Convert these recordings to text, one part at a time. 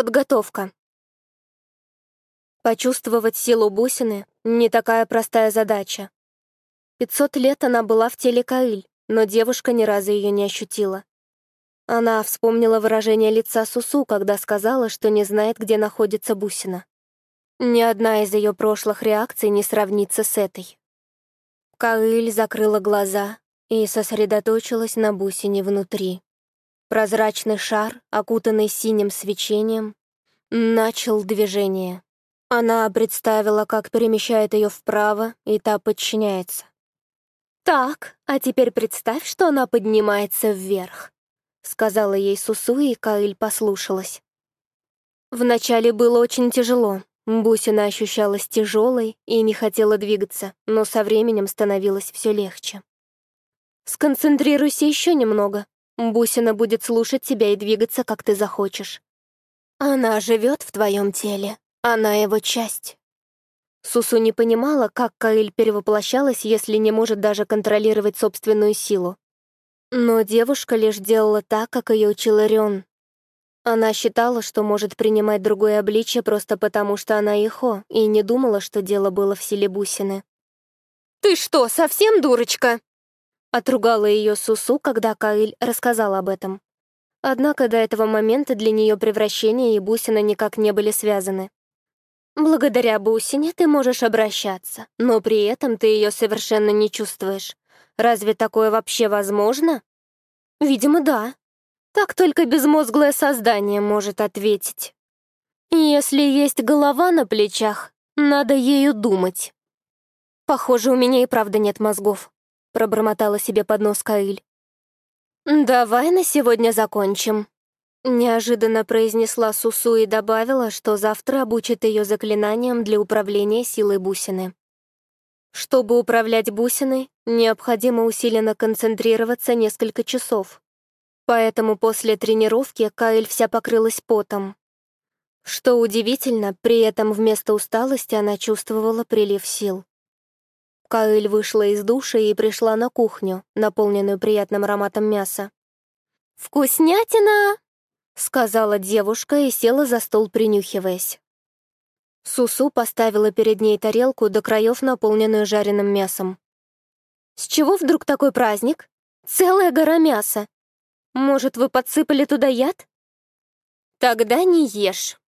Подготовка. Почувствовать силу бусины — не такая простая задача. Пятьсот лет она была в теле Каиль, но девушка ни разу ее не ощутила. Она вспомнила выражение лица Сусу, когда сказала, что не знает, где находится бусина. Ни одна из ее прошлых реакций не сравнится с этой. Каиль закрыла глаза и сосредоточилась на бусине внутри. Прозрачный шар, окутанный синим свечением, начал движение. Она представила, как перемещает ее вправо, и та подчиняется. «Так, а теперь представь, что она поднимается вверх», — сказала ей Сусу, и Каиль послушалась. Вначале было очень тяжело. Бусина ощущалась тяжелой и не хотела двигаться, но со временем становилось все легче. «Сконцентрируйся еще немного», Бусина будет слушать тебя и двигаться, как ты захочешь. Она живет в твоем теле, она его часть. Сусу не понимала, как Каэль перевоплощалась, если не может даже контролировать собственную силу. Но девушка лишь делала так, как ее учил Орион. Она считала, что может принимать другое обличье просто потому, что она Ихо, и не думала, что дело было в силе бусины. «Ты что, совсем дурочка?» Отругала ее Сусу, когда Каиль рассказал об этом. Однако до этого момента для нее превращение и бусина никак не были связаны. Благодаря бусине ты можешь обращаться, но при этом ты ее совершенно не чувствуешь. Разве такое вообще возможно? Видимо, да. Так только безмозглое создание может ответить. Если есть голова на плечах, надо ею думать. Похоже, у меня и правда нет мозгов. — пробормотала себе под нос Каиль. «Давай на сегодня закончим», — неожиданно произнесла Сусу и добавила, что завтра обучит ее заклинаниям для управления силой бусины. Чтобы управлять бусиной, необходимо усиленно концентрироваться несколько часов. Поэтому после тренировки Каэль вся покрылась потом. Что удивительно, при этом вместо усталости она чувствовала прилив сил. Каэль вышла из душа и пришла на кухню, наполненную приятным ароматом мяса. «Вкуснятина!» — сказала девушка и села за стол, принюхиваясь. Сусу поставила перед ней тарелку до краев, наполненную жареным мясом. «С чего вдруг такой праздник? Целая гора мяса. Может, вы подсыпали туда яд?» «Тогда не ешь».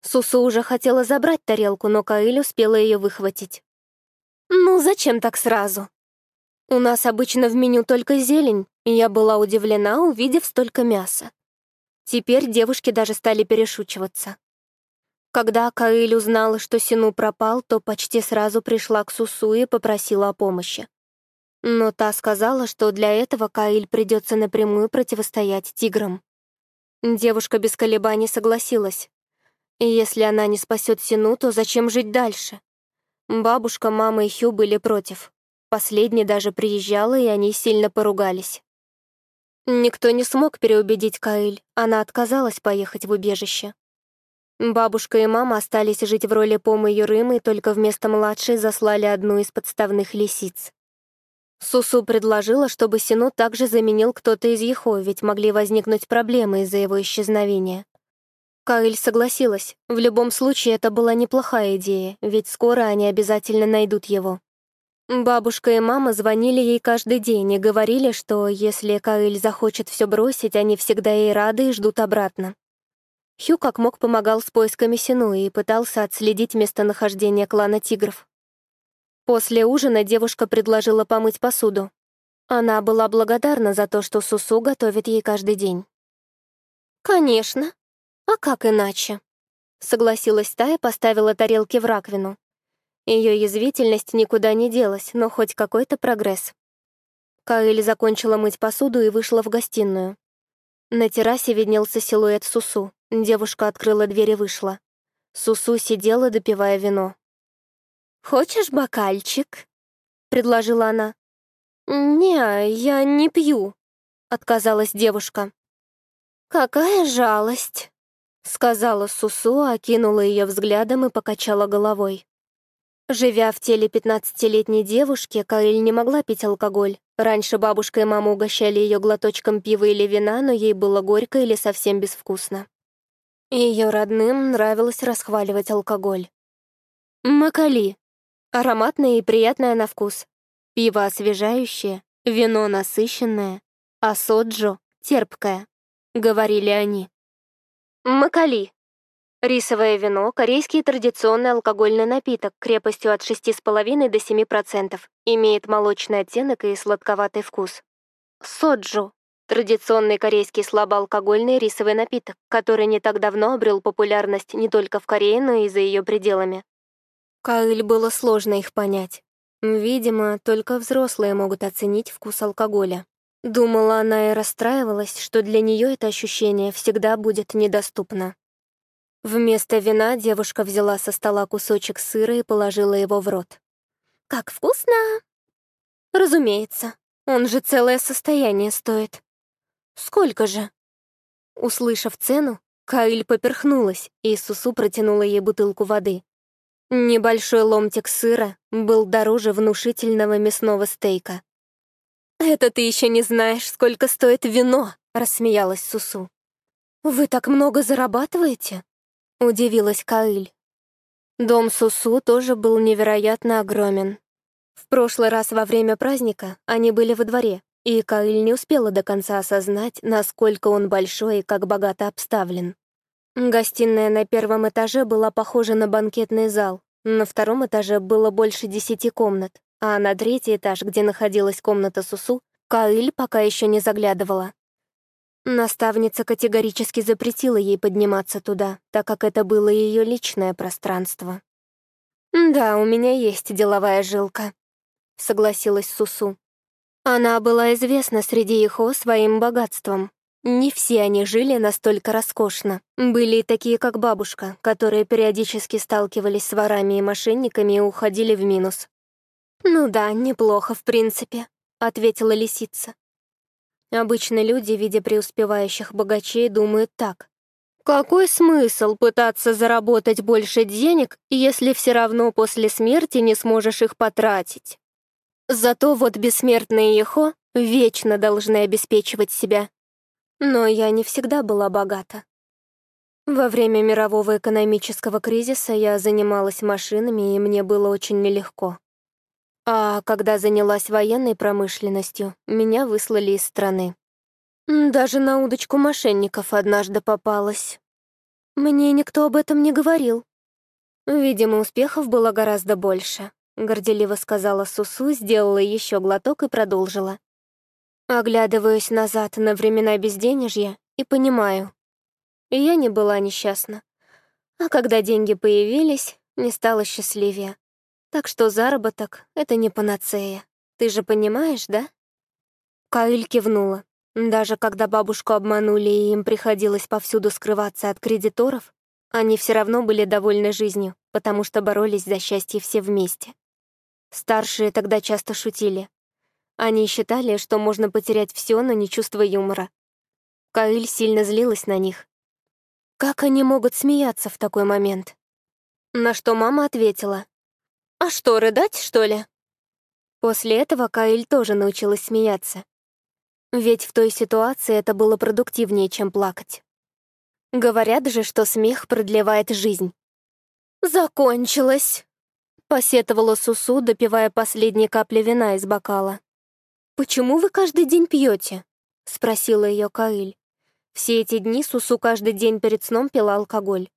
Сусу уже хотела забрать тарелку, но Каэль успела ее выхватить. «Ну, зачем так сразу? У нас обычно в меню только зелень, и я была удивлена, увидев столько мяса. Теперь девушки даже стали перешучиваться. Когда Каэль узнала, что Сину пропал, то почти сразу пришла к Сусу и попросила о помощи. Но та сказала, что для этого Каэль придется напрямую противостоять тиграм. Девушка без колебаний согласилась. Если она не спасет Сину, то зачем жить дальше? Бабушка, мама и Хью были против. Последняя даже приезжала, и они сильно поругались. Никто не смог переубедить Каэль, она отказалась поехать в убежище. Бабушка и мама остались жить в роли Помы Юрымы, только вместо младшей заслали одну из подставных лисиц. Сусу предложила, чтобы Сину также заменил кто-то из Ехо, ведь могли возникнуть проблемы из-за его исчезновения. Каэль согласилась. В любом случае, это была неплохая идея, ведь скоро они обязательно найдут его. Бабушка и мама звонили ей каждый день и говорили, что если Каэль захочет все бросить, они всегда ей рады и ждут обратно. Хью как мог помогал с поисками Сину и пытался отследить местонахождение клана тигров. После ужина девушка предложила помыть посуду. Она была благодарна за то, что Сусу готовит ей каждый день. «Конечно», «А как иначе?» Согласилась та и поставила тарелки в раковину. Ее язвительность никуда не делась, но хоть какой-то прогресс. Каэль закончила мыть посуду и вышла в гостиную. На террасе виднелся силуэт Сусу. Девушка открыла дверь и вышла. Сусу сидела, допивая вино. «Хочешь бокальчик?» — предложила она. «Не, я не пью», — отказалась девушка. «Какая жалость!» Сказала Сусу, окинула ее взглядом и покачала головой. Живя в теле пятнадцатилетней девушки, Каэль не могла пить алкоголь. Раньше бабушка и мама угощали ее глоточком пива или вина, но ей было горько или совсем безвкусно. Ее родным нравилось расхваливать алкоголь. Макали. Ароматное и приятное на вкус. Пиво освежающее, вино насыщенное, а соджо — терпкое, — говорили они. Макали. Рисовое вино — корейский традиционный алкогольный напиток крепостью от 6,5 до 7%, имеет молочный оттенок и сладковатый вкус. Соджо — традиционный корейский слабоалкогольный рисовый напиток, который не так давно обрел популярность не только в Корее, но и за ее пределами. Каэль было сложно их понять. Видимо, только взрослые могут оценить вкус алкоголя. Думала она и расстраивалась, что для нее это ощущение всегда будет недоступно. Вместо вина девушка взяла со стола кусочек сыра и положила его в рот. «Как вкусно!» «Разумеется, он же целое состояние стоит». «Сколько же?» Услышав цену, Каиль поперхнулась, и Сусу протянула ей бутылку воды. Небольшой ломтик сыра был дороже внушительного мясного стейка. «Это ты еще не знаешь, сколько стоит вино», — рассмеялась Сусу. «Вы так много зарабатываете?» — удивилась Каиль. Дом Сусу тоже был невероятно огромен. В прошлый раз во время праздника они были во дворе, и Каиль не успела до конца осознать, насколько он большой и как богато обставлен. Гостиная на первом этаже была похожа на банкетный зал. На втором этаже было больше десяти комнат, а на третий этаж, где находилась комната Сусу, Каиль пока еще не заглядывала. Наставница категорически запретила ей подниматься туда, так как это было ее личное пространство. «Да, у меня есть деловая жилка», — согласилась Сусу. Она была известна среди Ихо своим богатством, не все они жили настолько роскошно. Были и такие, как бабушка, которые периодически сталкивались с ворами и мошенниками и уходили в минус. «Ну да, неплохо, в принципе», — ответила лисица. Обычно люди, видя преуспевающих богачей, думают так. Какой смысл пытаться заработать больше денег, если все равно после смерти не сможешь их потратить? Зато вот бессмертные Ехо вечно должны обеспечивать себя. Но я не всегда была богата. Во время мирового экономического кризиса я занималась машинами, и мне было очень нелегко. А когда занялась военной промышленностью, меня выслали из страны. Даже на удочку мошенников однажды попалась. Мне никто об этом не говорил. Видимо, успехов было гораздо больше, горделиво сказала Сусу, сделала еще глоток и продолжила. Оглядываюсь назад на времена безденежья и понимаю. Я не была несчастна. А когда деньги появились, не стала счастливее. Так что заработок — это не панацея. Ты же понимаешь, да? Каиль кивнула. Даже когда бабушку обманули и им приходилось повсюду скрываться от кредиторов, они все равно были довольны жизнью, потому что боролись за счастье все вместе. Старшие тогда часто шутили. Они считали, что можно потерять все, но не чувство юмора. Каиль сильно злилась на них. Как они могут смеяться в такой момент? На что мама ответила. «А что, рыдать, что ли?» После этого Каиль тоже научилась смеяться. Ведь в той ситуации это было продуктивнее, чем плакать. Говорят же, что смех продлевает жизнь. «Закончилось», — посетовала Сусу, допивая последние капли вина из бокала. «Почему вы каждый день пьете?» — спросила ее Каиль. Все эти дни Сусу каждый день перед сном пила алкоголь.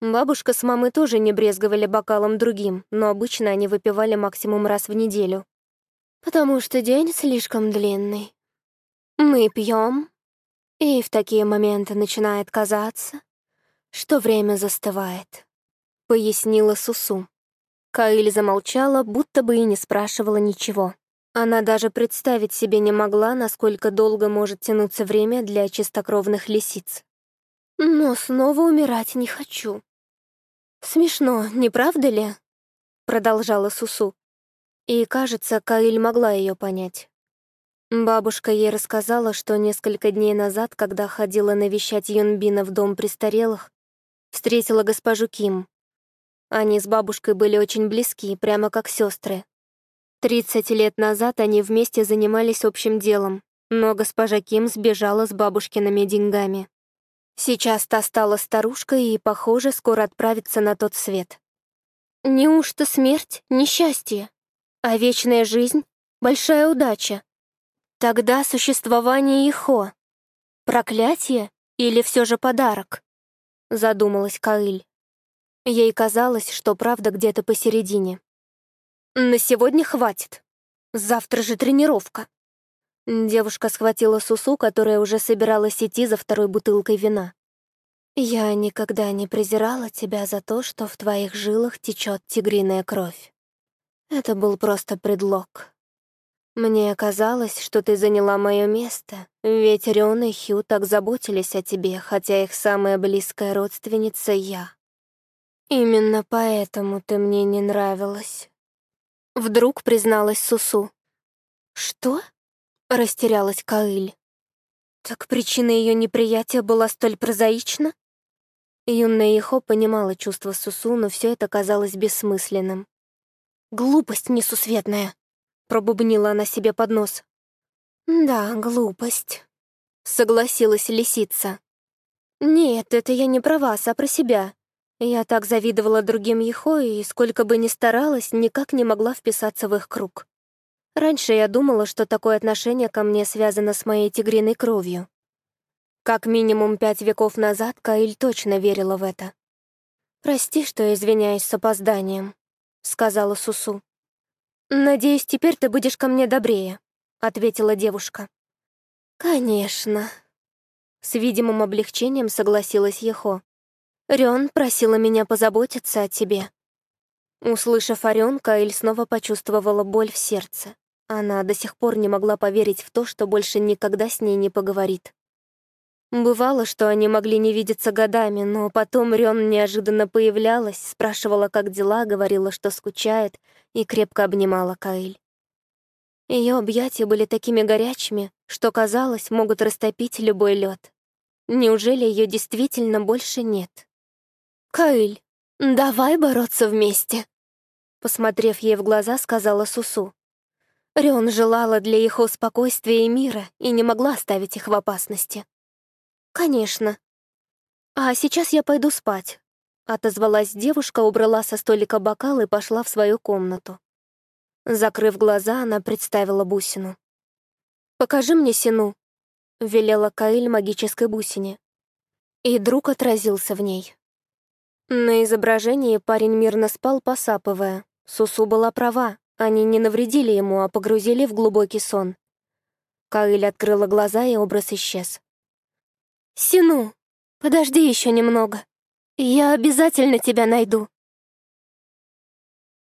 Бабушка с мамой тоже не брезговали бокалом другим, но обычно они выпивали максимум раз в неделю. «Потому что день слишком длинный. Мы пьем, и в такие моменты начинает казаться, что время застывает», — пояснила Сусу. Каиль замолчала, будто бы и не спрашивала ничего. Она даже представить себе не могла, насколько долго может тянуться время для чистокровных лисиц. «Но снова умирать не хочу». «Смешно, не правда ли?» — продолжала Сусу. И, кажется, Каиль могла ее понять. Бабушка ей рассказала, что несколько дней назад, когда ходила навещать Юнбина в дом престарелых, встретила госпожу Ким. Они с бабушкой были очень близки, прямо как сестры. Тридцать лет назад они вместе занимались общим делом, но госпожа Ким сбежала с бабушкиными деньгами. Сейчас та стала старушкой и, похоже, скоро отправится на тот свет. Неужто смерть — несчастье, а вечная жизнь — большая удача? Тогда существование Ихо — проклятие или все же подарок? Задумалась Каиль. Ей казалось, что правда где-то посередине. «На сегодня хватит. Завтра же тренировка». Девушка схватила Сусу, которая уже собиралась идти за второй бутылкой вина. «Я никогда не презирала тебя за то, что в твоих жилах течет тигриная кровь. Это был просто предлог. Мне казалось, что ты заняла мое место, ведь Рён и Хью так заботились о тебе, хотя их самая близкая родственница — я. Именно поэтому ты мне не нравилась». Вдруг призналась Сусу. «Что?» — растерялась Каиль. «Так причина ее неприятия была столь прозаична?» Юная Ихо понимала чувства Сусу, но все это казалось бессмысленным. «Глупость несусветная!» — пробубнила она себе под нос. «Да, глупость», — согласилась лисица. «Нет, это я не про вас, а про себя. Я так завидовала другим Ехо, и сколько бы ни старалась, никак не могла вписаться в их круг. Раньше я думала, что такое отношение ко мне связано с моей тигриной кровью. Как минимум пять веков назад Каиль точно верила в это. «Прости, что извиняюсь с опозданием», — сказала Сусу. «Надеюсь, теперь ты будешь ко мне добрее», — ответила девушка. «Конечно». С видимым облегчением согласилась Ехо. «Рён просила меня позаботиться о тебе». Услышав о Рён, Каиль снова почувствовала боль в сердце. Она до сих пор не могла поверить в то, что больше никогда с ней не поговорит. Бывало, что они могли не видеться годами, но потом Рён неожиданно появлялась, спрашивала, как дела, говорила, что скучает, и крепко обнимала Каэль. Ее объятия были такими горячими, что, казалось, могут растопить любой лед. Неужели ее действительно больше нет? «Каэль, давай бороться вместе!» Посмотрев ей в глаза, сказала Сусу. Рён желала для их спокойствия и мира и не могла оставить их в опасности. «Конечно. А сейчас я пойду спать», — отозвалась девушка, убрала со столика бокал и пошла в свою комнату. Закрыв глаза, она представила бусину. «Покажи мне сину», — велела Каэль магической бусине. И друг отразился в ней. На изображении парень мирно спал, посапывая. Сусу была права, они не навредили ему, а погрузили в глубокий сон. Каэль открыла глаза, и образ исчез. «Сину, подожди еще немного. Я обязательно тебя найду»,